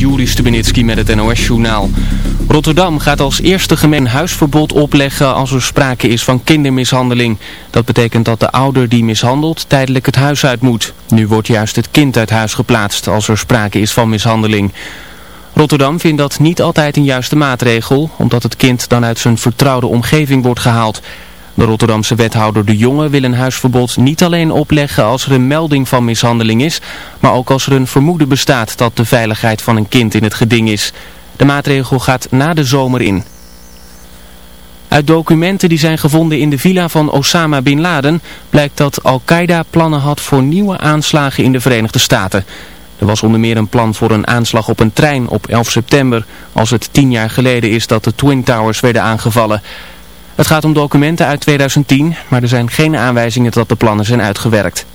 Juri Stubenitski met het NOS-journaal. Rotterdam gaat als eerste gemeen huisverbod opleggen als er sprake is van kindermishandeling. Dat betekent dat de ouder die mishandelt tijdelijk het huis uit moet. Nu wordt juist het kind uit huis geplaatst als er sprake is van mishandeling. Rotterdam vindt dat niet altijd een juiste maatregel, omdat het kind dan uit zijn vertrouwde omgeving wordt gehaald. De Rotterdamse wethouder De Jonge wil een huisverbod niet alleen opleggen als er een melding van mishandeling is, maar ook als er een vermoeden bestaat dat de veiligheid van een kind in het geding is. De maatregel gaat na de zomer in. Uit documenten die zijn gevonden in de villa van Osama Bin Laden blijkt dat Al-Qaeda plannen had voor nieuwe aanslagen in de Verenigde Staten. Er was onder meer een plan voor een aanslag op een trein op 11 september, als het tien jaar geleden is dat de Twin Towers werden aangevallen. Het gaat om documenten uit 2010, maar er zijn geen aanwijzingen dat de plannen zijn uitgewerkt.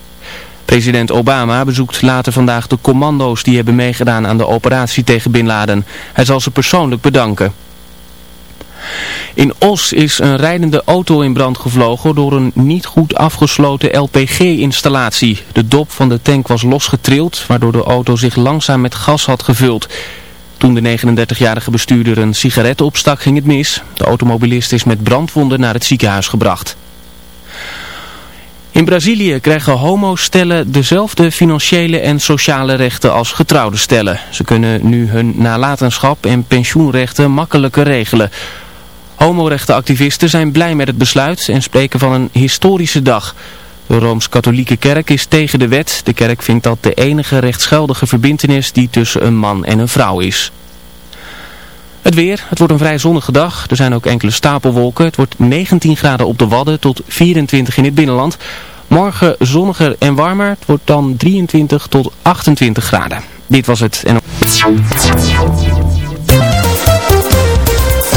President Obama bezoekt later vandaag de commando's die hebben meegedaan aan de operatie tegen Bin Laden. Hij zal ze persoonlijk bedanken. In Os is een rijdende auto in brand gevlogen door een niet goed afgesloten LPG-installatie. De dop van de tank was losgetrild, waardoor de auto zich langzaam met gas had gevuld. Toen de 39-jarige bestuurder een sigaret opstak ging het mis. De automobilist is met brandwonden naar het ziekenhuis gebracht. In Brazilië krijgen homostellen dezelfde financiële en sociale rechten als getrouwde stellen. Ze kunnen nu hun nalatenschap en pensioenrechten makkelijker regelen. Homorechtenactivisten zijn blij met het besluit en spreken van een historische dag. De Rooms-Katholieke Kerk is tegen de wet. De kerk vindt dat de enige rechtsgeldige verbintenis die tussen een man en een vrouw is. Het weer, het wordt een vrij zonnige dag. Er zijn ook enkele stapelwolken. Het wordt 19 graden op de Wadden tot 24 in het binnenland. Morgen zonniger en warmer. Het wordt dan 23 tot 28 graden. Dit was het. En...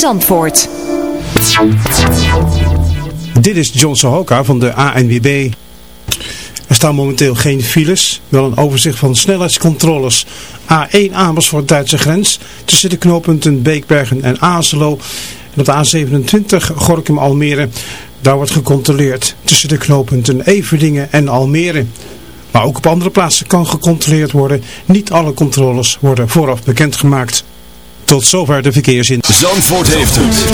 Zandvoort. Dit is John Sohoka van de ANWB. Er staan momenteel geen files, wel een overzicht van snelheidscontroles. A1 Amersfoort Duitse grens tussen de knooppunten Beekbergen en Azelo. En op de A27 Gorkum Almere, daar wordt gecontroleerd tussen de knooppunten Everdingen en Almere. Maar ook op andere plaatsen kan gecontroleerd worden. Niet alle controles worden vooraf bekendgemaakt. Tot zover de verkeersin. Zandvoort heeft het.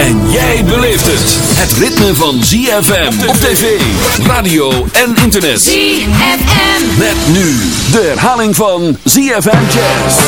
En jij beleeft het. Het ritme van ZFM op tv, radio en internet. ZFM. Met nu de herhaling van ZFM Jazz.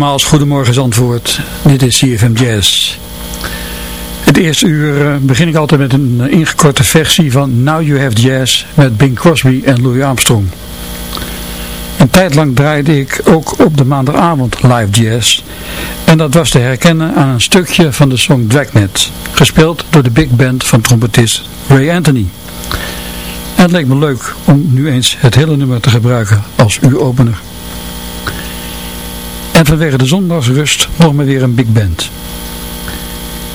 Nogmaals, goedemorgen Zandvoort. Dit is CFM Jazz. Het eerste uur eh, begin ik altijd met een eh, ingekorte versie van Now You Have Jazz met Bing Crosby en Louis Armstrong. Een tijd lang draaide ik ook op de maandagavond live jazz. En dat was te herkennen aan een stukje van de song Dragnet, gespeeld door de big band van trompetist Ray Anthony. En het leek me leuk om nu eens het hele nummer te gebruiken als uuropener. En vanwege de zondagsrust nog maar weer een big band.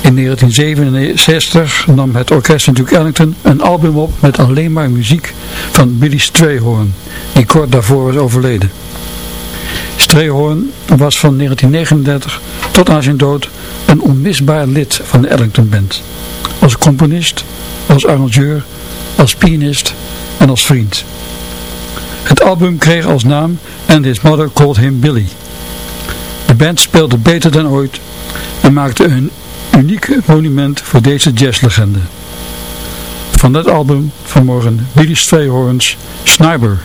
In 1967 nam het orkest Duke Ellington een album op met alleen maar muziek van Billy Strayhorn, die kort daarvoor was overleden. Strayhorn was van 1939 tot aan zijn dood een onmisbaar lid van de Ellington Band. Als componist, als arrangeur, als pianist en als vriend. Het album kreeg als naam And His Mother Called Him Billy. De band speelde beter dan ooit en maakte een uniek monument voor deze jazzlegende. Van dat album vanmorgen Billy Strayhorns Sniper.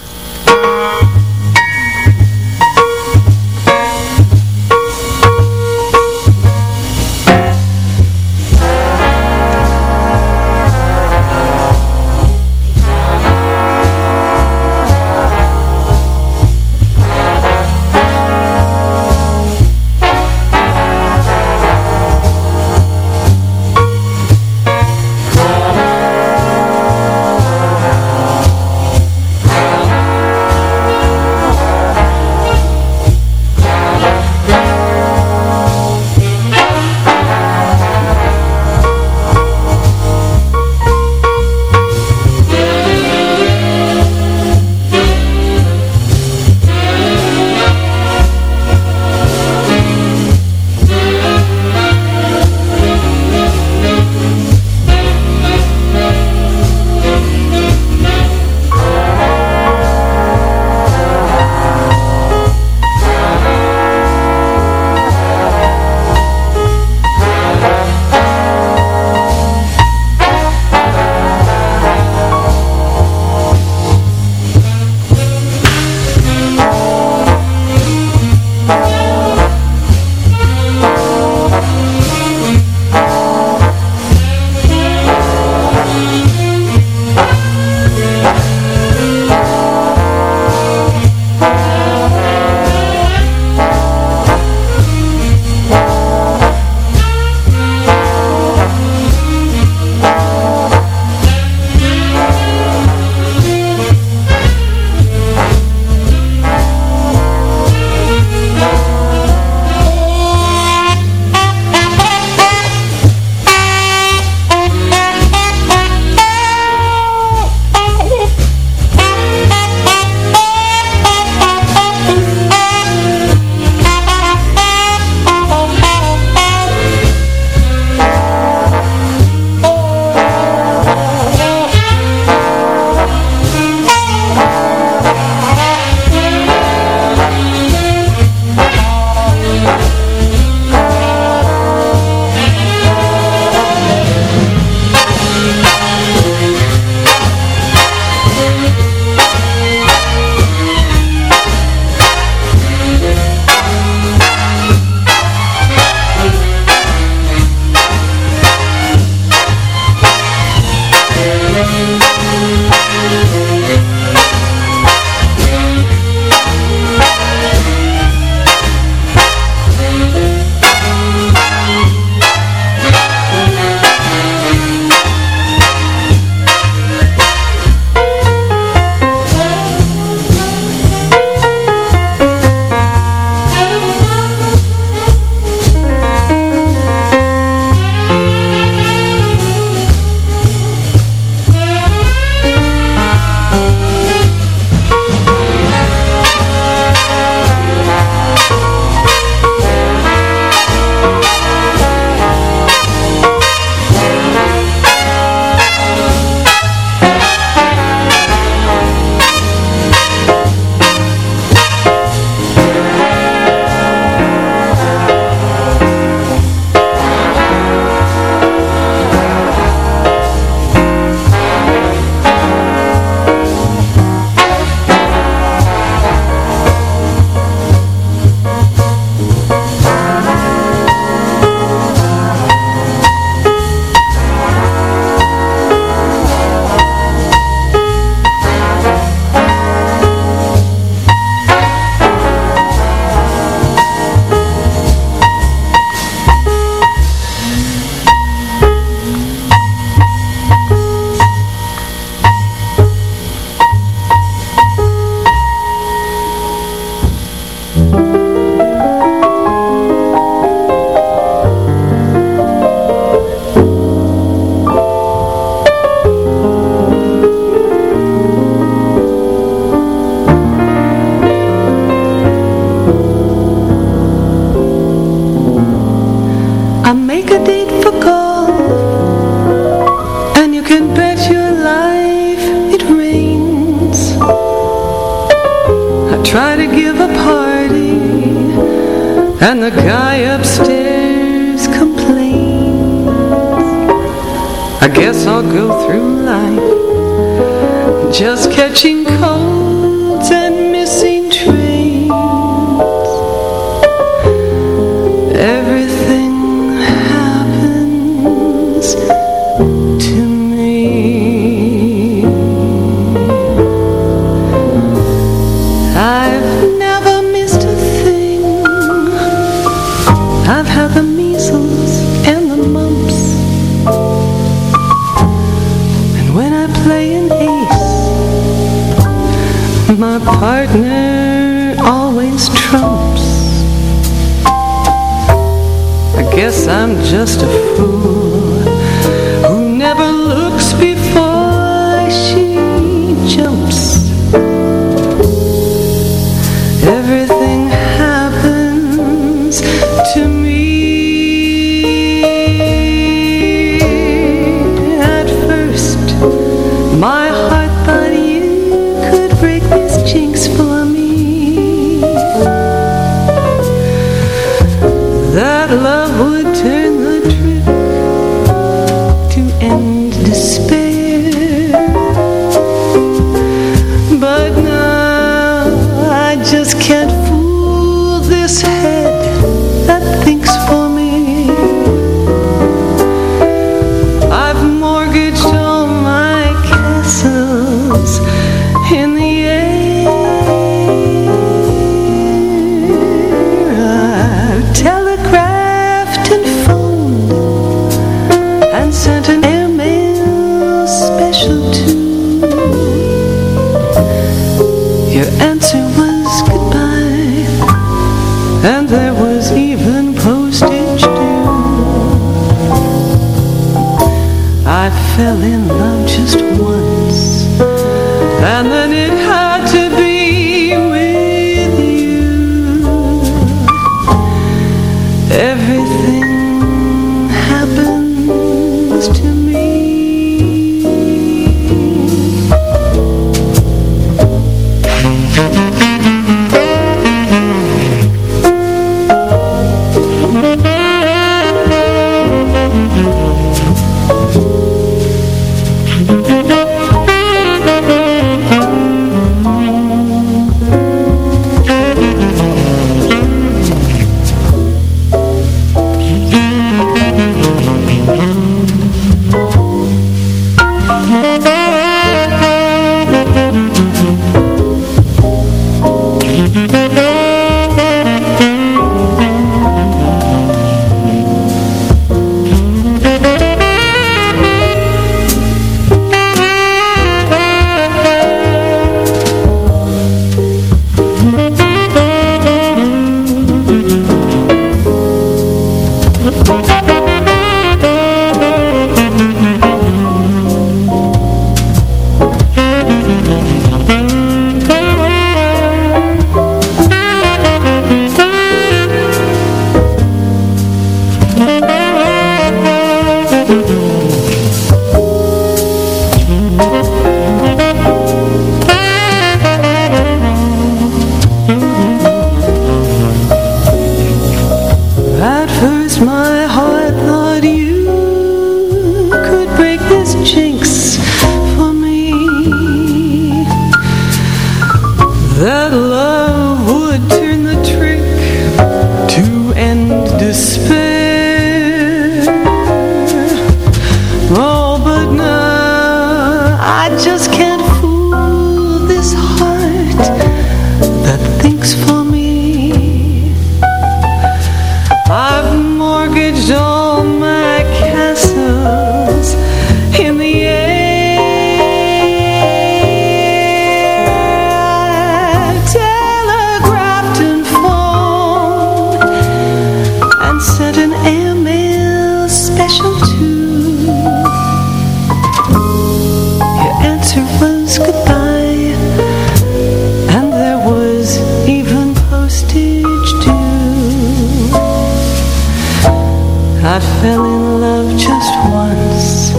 Fell in love just once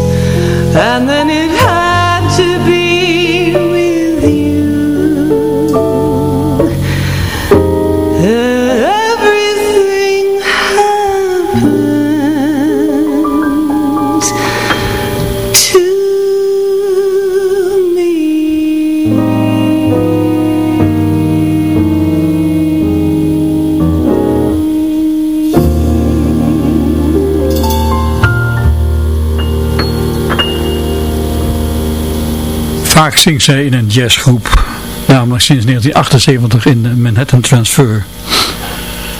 And then it Vaak zingt zij in een jazzgroep, namelijk sinds 1978 in de Manhattan Transfer.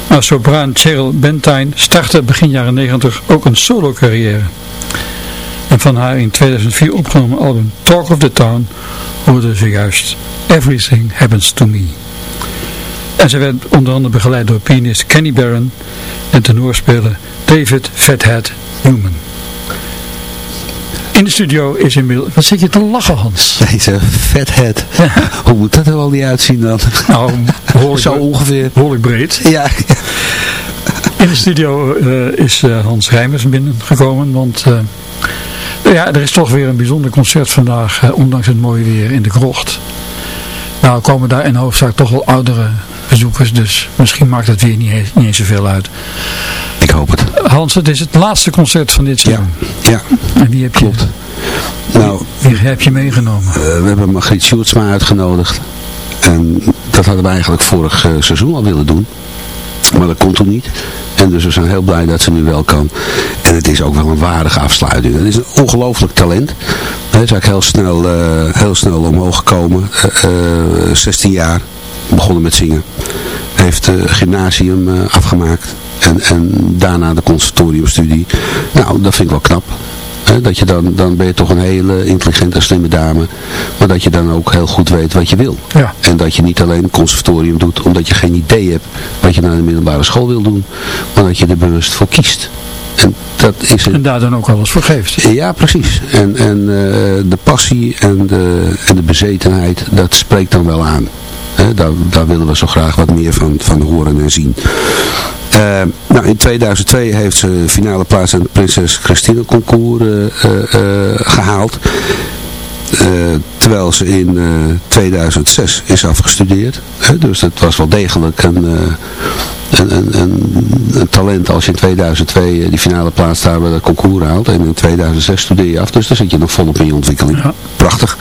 Maar sopraan Cheryl Bentine startte begin jaren 90 ook een solo carrière. En van haar in 2004 opgenomen album Talk of the Town hoorde ze juist Everything Happens to Me. En ze werd onder andere begeleid door pianist Kenny Barron en tenorspeler David Fathead Newman. De studio is inmiddels... Wat zit je te lachen, Hans? Deze fathead. Hoe moet dat er wel niet uitzien dan? Nou, behoorlijk, Zo ongeveer. behoorlijk breed. Ja, In de studio eh, is eh, Hans Rijmers binnengekomen, want eh, ja, er is toch weer een bijzonder concert vandaag, ondanks het mooie weer in de krocht. Nou komen daar in hoofdzaak toch wel oudere bezoekers, dus misschien maakt het weer niet, niet eens zoveel uit. ik hoop het. Hans, het is het laatste concert van dit Ja, seizoen. ja. En wie heb je, Klopt. Nou, wie heb je meegenomen? eh, we hebben Margriet Sjoerdsma uitgenodigd. En dat hadden we eigenlijk vorig eh, seizoen al willen doen. Maar dat kon toen niet. En dus we zijn heel blij dat ze nu wel kan. En het is ook wel een waardige afsluiting. Het is een ongelooflijk talent. Hij is eigenlijk heel snel, eh, heel snel omhoog gekomen. Eh, eh, 16 jaar. Begonnen met zingen. Heeft eh gymnasium afgemaakt. En, en daarna de conservatoriumstudie. Nou, dat vind ik wel knap. Hè, dat je dan, dan ben je toch een hele intelligente en slimme dame. Maar dat je dan ook heel goed weet wat je wil. Ja. En dat je niet alleen conservatorium doet omdat je geen idee hebt wat je naar de middelbare school wil doen. Maar dat je er bewust voor kiest. En dat is En daar dan ook alles voor geeft. Ja, precies. En, en eh, de passie en de, en de bezetenheid, dat spreekt dan wel aan. Daar, daar willen we zo graag wat meer van, van horen en zien. Eh, nou, in 2002 heeft ze finale plaats aan het Prinses Christine Concours eh, eh, eh, gehaald. Eh, terwijl ze in eh, 2006 is afgestudeerd. Hè, dus dat was wel degelijk een, een, een, een, een talent als je in 2002 die finale plaats daar bij dat concours haalt. En in 2006 studeer je af, dus dan zit je nog volop in je ontwikkeling. Ja. Prachtig.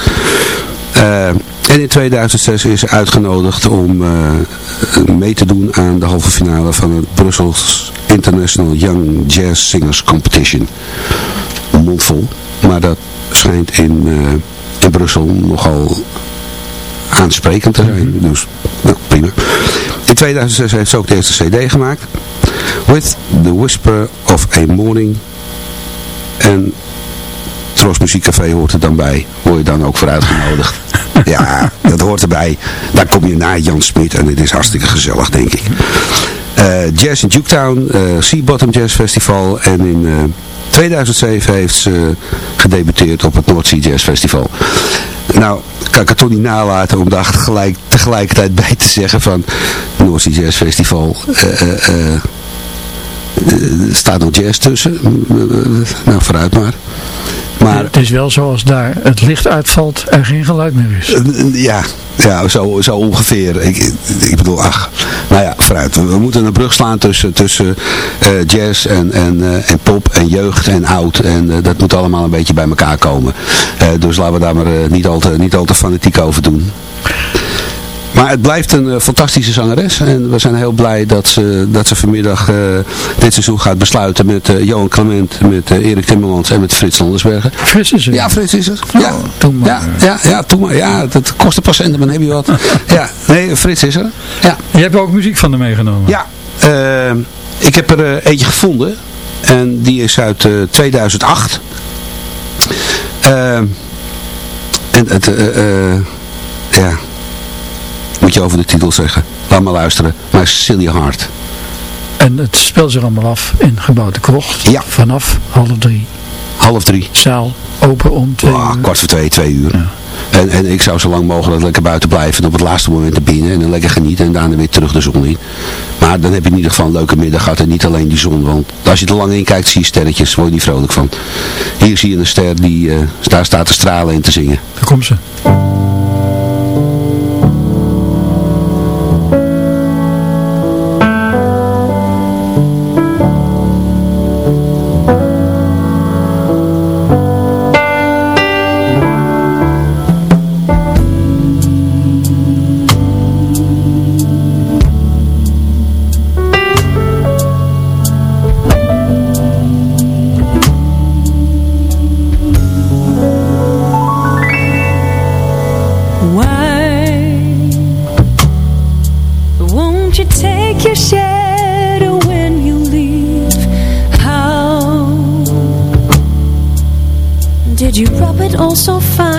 Eh, en in 2006 is ze uitgenodigd om eh, mee te doen aan de halve finale van het Brussels International Young Jazz Singers Competition. Een mond vol, maar dat schijnt in, eh, in Brussel nogal aansprekend te zijn. Dus nou, prima. In 2006 heeft ze ook de eerste cd gemaakt. With the Whisper of a Morning. En Tros Muziekcafé hoort er dan bij. Word je dan ook voor uitgenodigd. ja, dat hoort erbij. Daar kom je na Jan Smit en het is hartstikke gezellig, denk ik. Eh, Jazz in Juketown, eh Sea Bottom Jazz Festival. En in eh, 2007 heeft ze gedebuteerd op het North Sea Jazz Festival. Nou, kan ik het toch niet nalaten om daar gelijk, tegelijkertijd bij te zeggen van North Sea Jazz Festival. eh, eh, eh, er staat nog jazz tussen. Nou, vooruit maar. Maar Het is wel zoals daar het licht uitvalt er geen geluid meer is. eh, ja, ja zo, zo ongeveer. Ik, ik bedoel, ach. Nou ja, vooruit. We, we moeten een brug slaan tussen, tussen eh, jazz en, en, eh, en pop en jeugd en oud. En eh, dat moet allemaal een beetje bij elkaar komen. Eh, dus laten we daar maar eh, niet, al te, niet al te fanatiek over doen. Maar het blijft een eh, fantastische zangeres. En we zijn heel blij dat ze, dat ze vanmiddag eh, dit seizoen gaat besluiten met eh, Johan Clement, met Erik Timmermans en met Frits Landersbergen. Fris is er. Ja, Frits is er. Ja, doe maar. ja, ja, ja, doe maar. Ja, dat kost een patiënt, maar dan heb je wat. Ja, nee, Frits is er. Ja, Je hebt ook muziek van hem meegenomen. ja eh, ik heb er eentje gevonden. En die is uit eh, 2008. Eh, en het, ja, moet je over de titel zeggen. Laat maar luisteren. Maar Silly Heart. En het speelt zich allemaal af in gebouw de krocht. Ja. Vanaf half drie. Half drie. Zaal open om twee Ah, uur. kwart voor twee, twee uur. Ja. En, en ik zou zo lang mogelijk lekker buiten blijven en op het laatste moment er binnen. En dan lekker genieten en daarna weer terug de zon in. Maar dan heb je in ieder geval een leuke middag gehad en niet alleen die zon. Want als je er lang in kijkt zie je sterretjes, word je niet vrolijk van. Hier zie je een ster die eh, daar staat te stralen en te zingen. Daar komt ze. You rub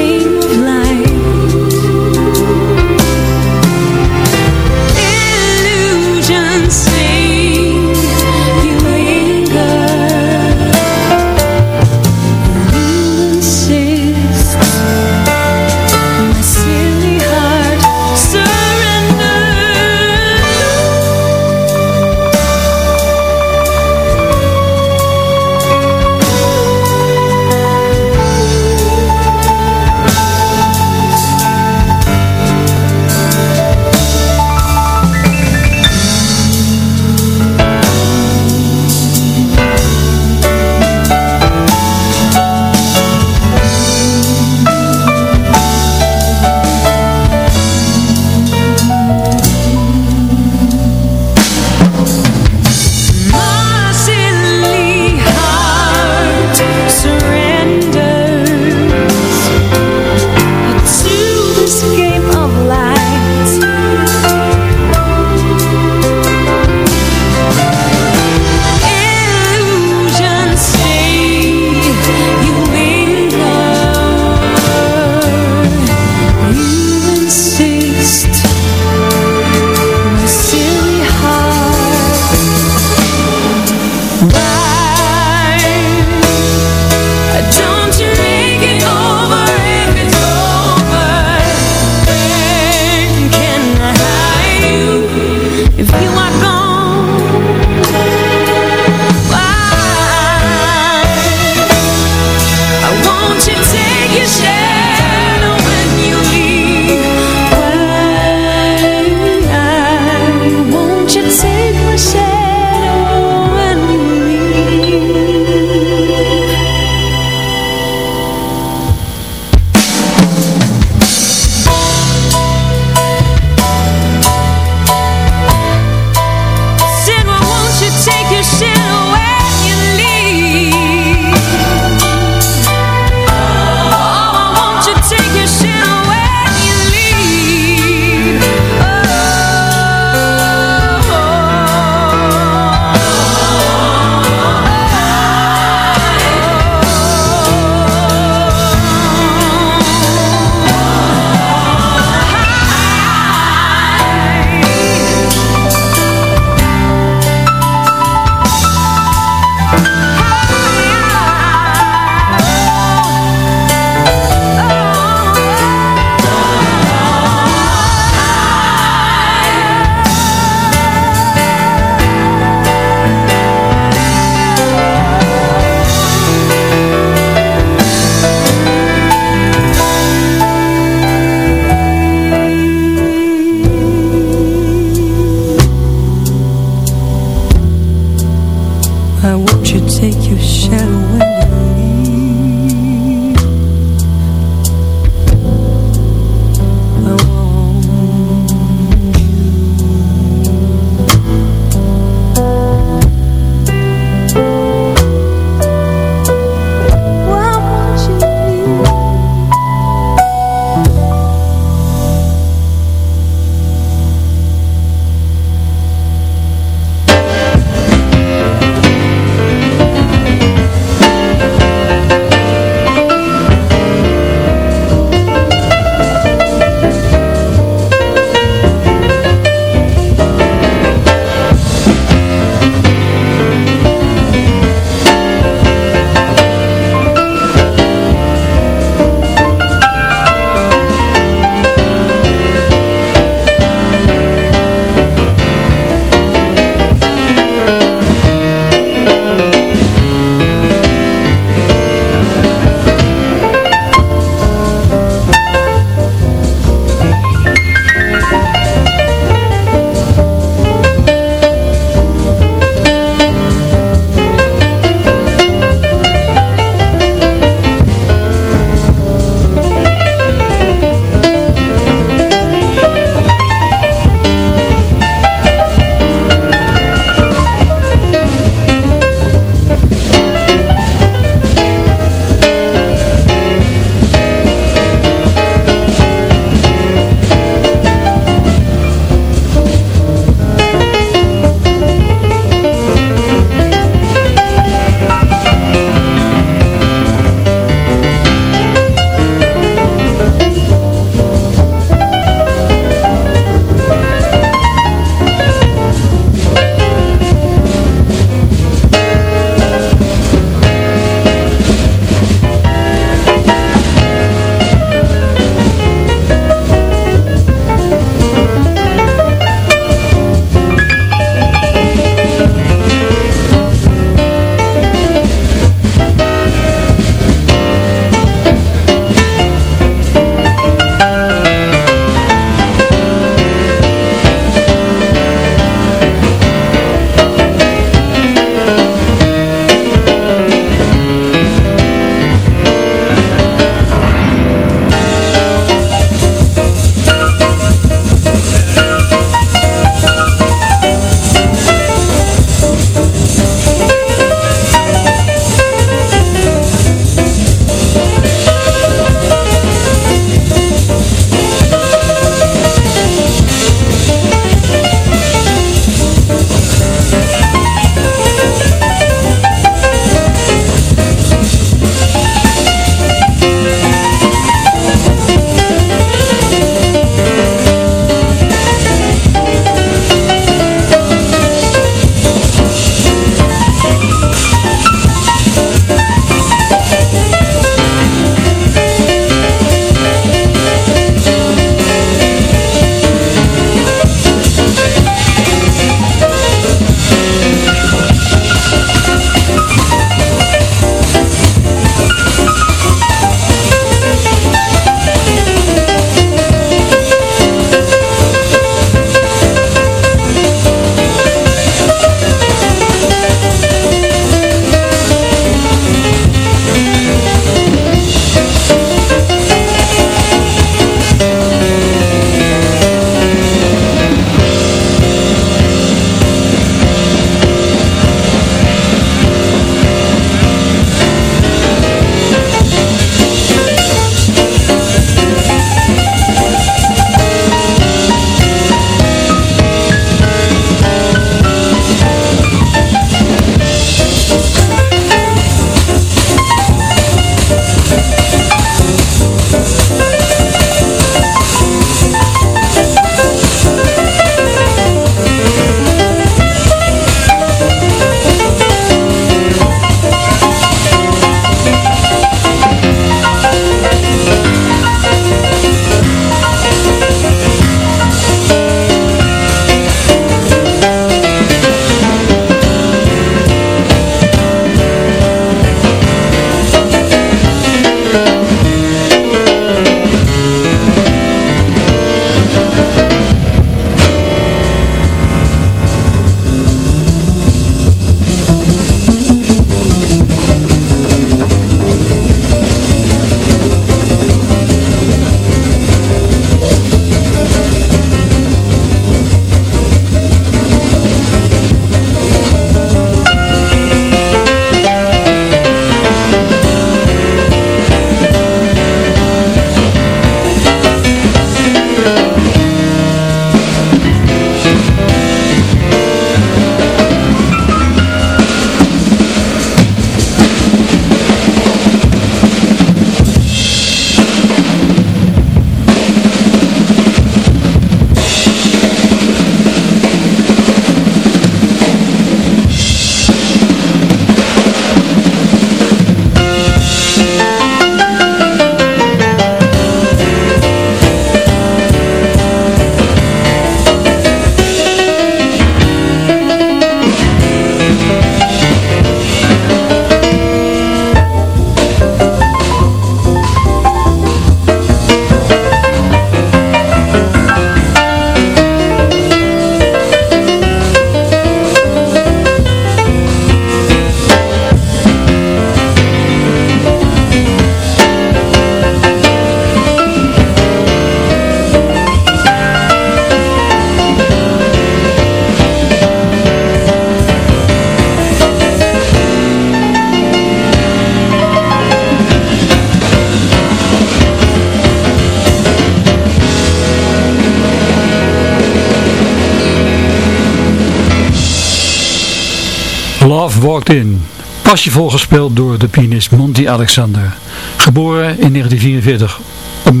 Love Walked In. Passievol gespeeld door de pianist Monty Alexander. Geboren in 1944 op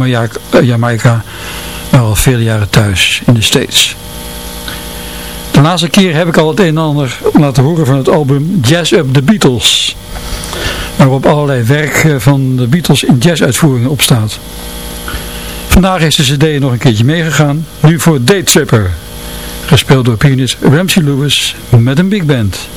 eh, Jamaica, maar al vele jaren thuis in de States. De laatste keer heb ik al het een en ander laten horen van het album Jazz Up The Beatles. Waarop allerlei werk eh, van de Beatles in jazzuitvoeringen op staat. Vandaag is de cd nog een keertje meegegaan, nu voor Day Tripper. Gespeeld door pianist Ramsey Lewis met een big band.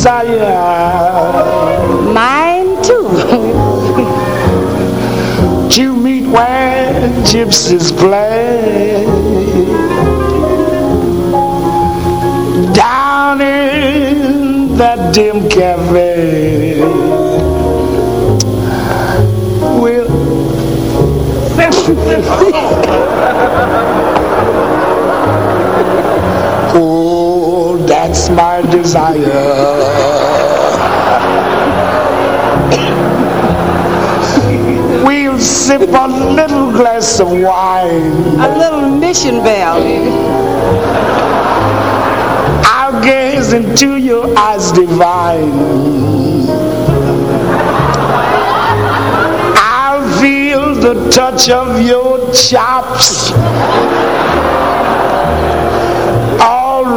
Desire. Mine too. to meet where gypsies play down in that dim cafe. We'll oh, that's my desire. We'll sip a little glass of wine. A little mission bell. I'll gaze into your eyes divine. I'll feel the touch of your chops.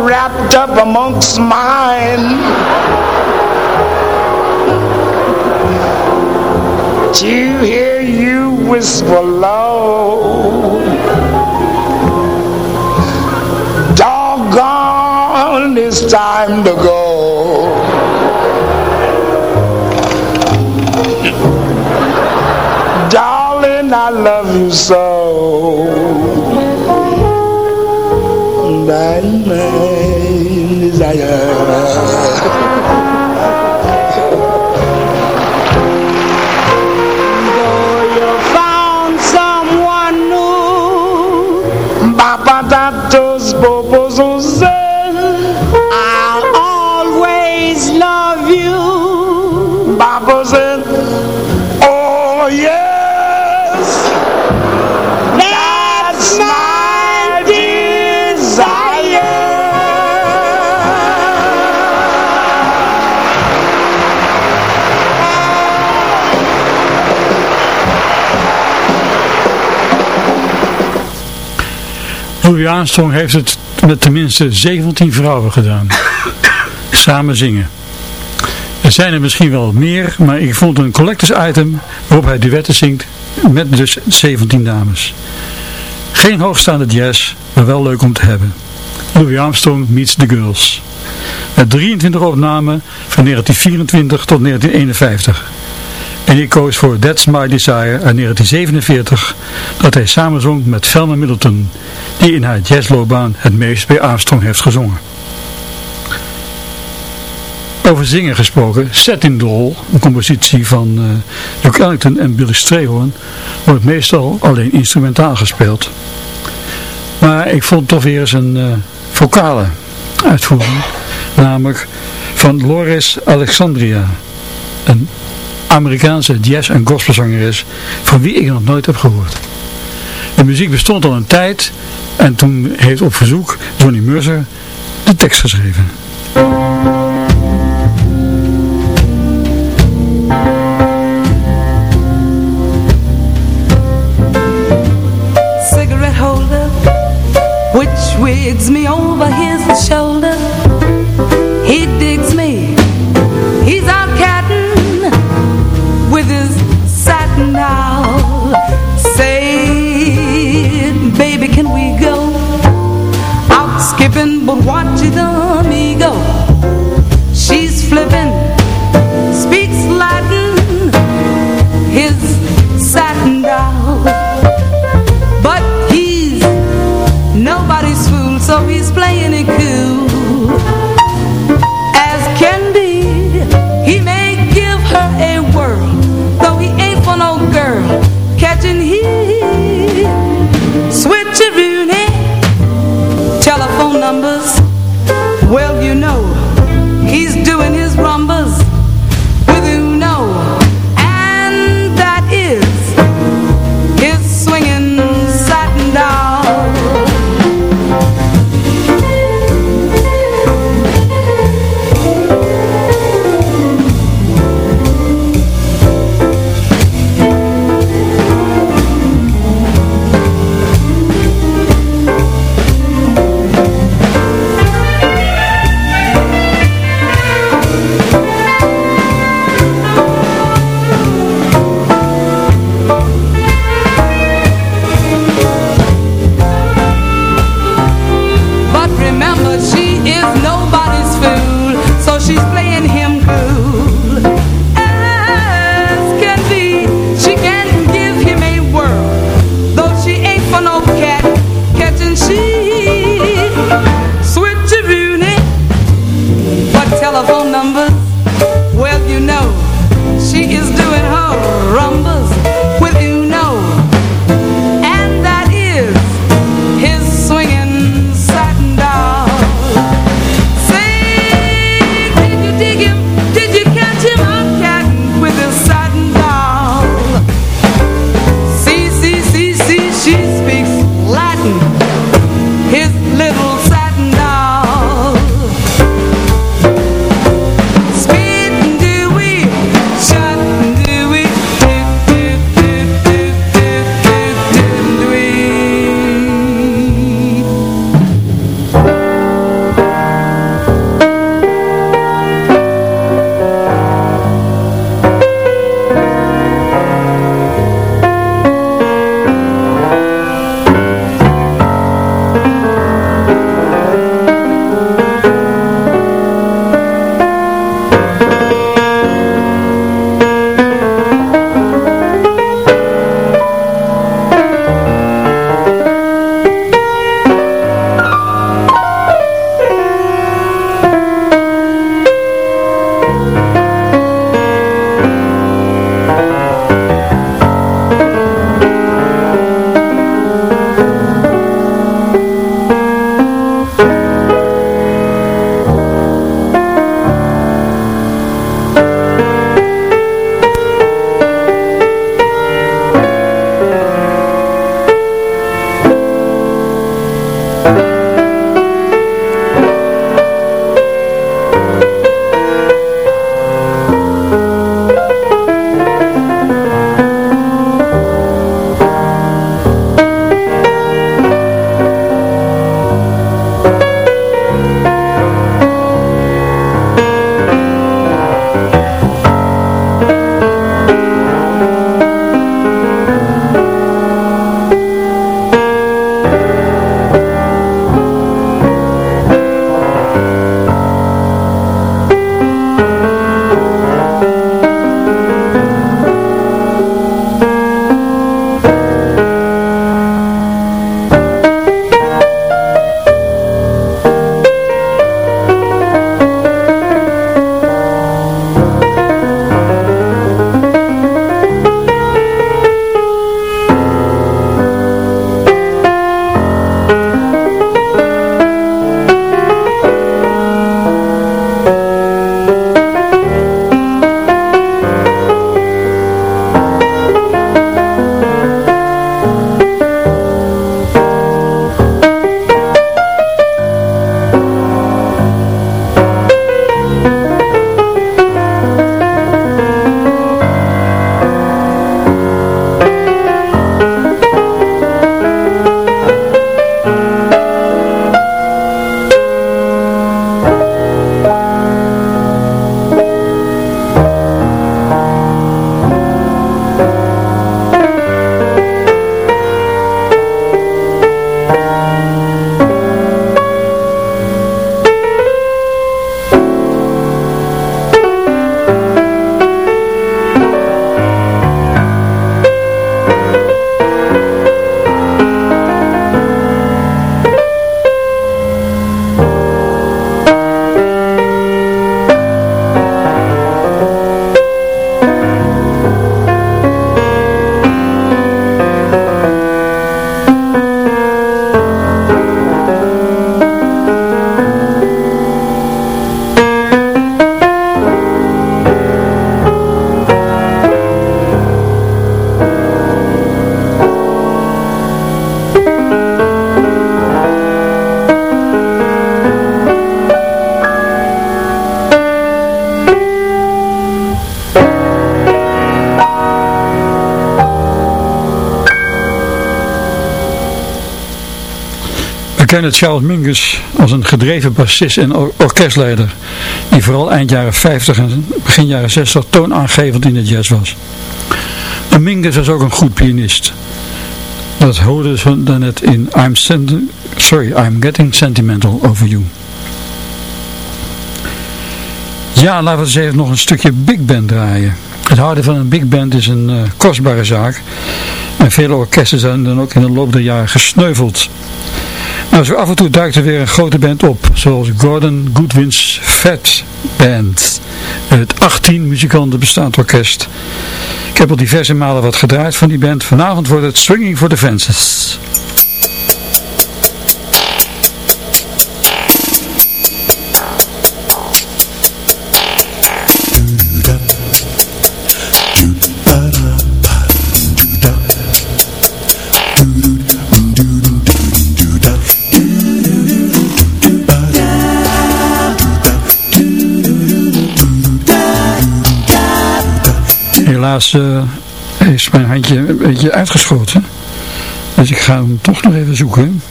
Wrapped up amongst mine. Do you hear you whisper low. Doggone, it's time to go. Darling, I love you so. My main desire. Louis Armstrong heeft het met tenminste 17 vrouwen gedaan. Samen zingen. Er zijn er misschien wel meer, maar ik vond een collectors item waarop hij duetten zingt met dus 17 dames. Geen hoogstaande jazz, maar wel leuk om te hebben. Louis Armstrong meets the girls. Met 23 opnamen van 1924 tot 1951. En ik koos voor That's My Desire uit 1947, dat hij samenzong met Velma Middleton, die in haar jazzloopbaan het meest bij Armstrong heeft gezongen. Over zingen gesproken, Setting Doll, een compositie van uh, Duke Ellington en Billy Strayhorn, wordt meestal alleen instrumentaal gespeeld. Maar ik vond toch weer eens een uh, vocale uitvoering, namelijk van Loris Alexandria, een Amerikaanse jazz- en gospelzangeres van wie ik nog nooit heb gehoord. De muziek bestond al een tijd en toen heeft op verzoek Johnny Mercer de tekst geschreven. Cigarette holder, which wigs me over his shoulder. Kende Charles Mingus als een gedreven bassist en orkestleider, die vooral eind jaren 50 en begin jaren 60 toonaangevend in de jazz was. En Mingus was ook een goed pianist. Dat hoorde ze daarnet in I'm, sorry, I'm Getting Sentimental Over You. Ja, laten we eens even nog een stukje big band draaien. Het houden van een big band is een uh, kostbare zaak. En vele orkesten zijn dan ook in de loop der jaren gesneuveld. Nou, zo af en toe duikt er weer een grote band op. Zoals Gordon Goodwin's Fat Band. Het 18 muzikanten bestaand orkest. Ik heb al diverse malen wat gedraaid van die band. Vanavond wordt het Swinging for the Fences. Helaas uh, is mijn handje een beetje uitgeschoten. Dus ik ga hem toch nog even zoeken.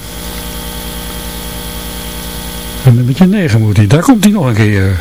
En een beetje 9 moet hij. Daar komt hij nog een keer.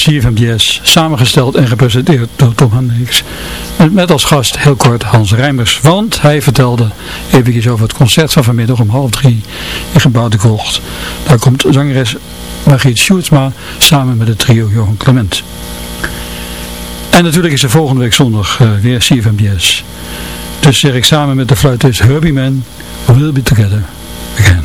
CFM samengesteld en gepresenteerd door Tom Hendricks. Met, als gast heel kort Hans Rijmers, want hij vertelde even over het concert van vanmiddag om half drie in Gebouw de Krocht. Daar komt zangeres Margriet Sjoerdsma samen met het trio Johan Clement. En natuurlijk is er volgende week zondag uh, weer CFM Jazz. Dus zeg ik samen met de fluitist Herbie Man, we'll be together again.